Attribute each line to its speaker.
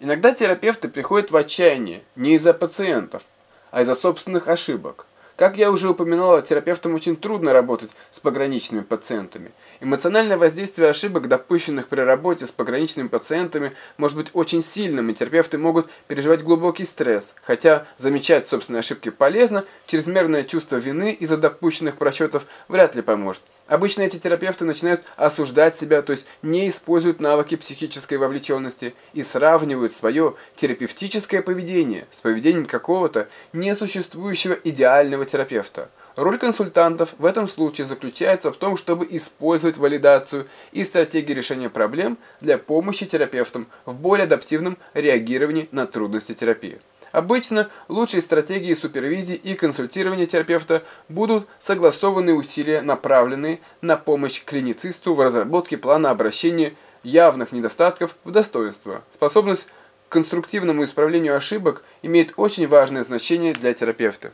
Speaker 1: Иногда терапевты приходят в отчаяние не из-за пациентов, а из-за собственных ошибок. Как я уже упоминала, терапевтам очень трудно работать с пограничными пациентами. Эмоциональное воздействие ошибок, допущенных при работе с пограничными пациентами, может быть очень сильным, и терапевты могут переживать глубокий стресс. Хотя замечать собственные ошибки полезно, чрезмерное чувство вины из-за допущенных просчетов вряд ли поможет. Обычно эти терапевты начинают осуждать себя, то есть не используют навыки психической вовлеченности и сравнивают свое терапевтическое поведение с поведением какого-то несуществующего идеального терапевта. Роль консультантов в этом случае заключается в том, чтобы использовать валидацию и стратегии решения проблем для помощи терапевтам в более адаптивном реагировании на трудности терапии. Обычно лучшей стратегией супервизии и консультирования терапевта будут согласованные усилия, направленные на помощь клиницисту в разработке плана обращения явных недостатков в достоинство. Способность к конструктивному исправлению ошибок имеет очень важное значение для терапевта.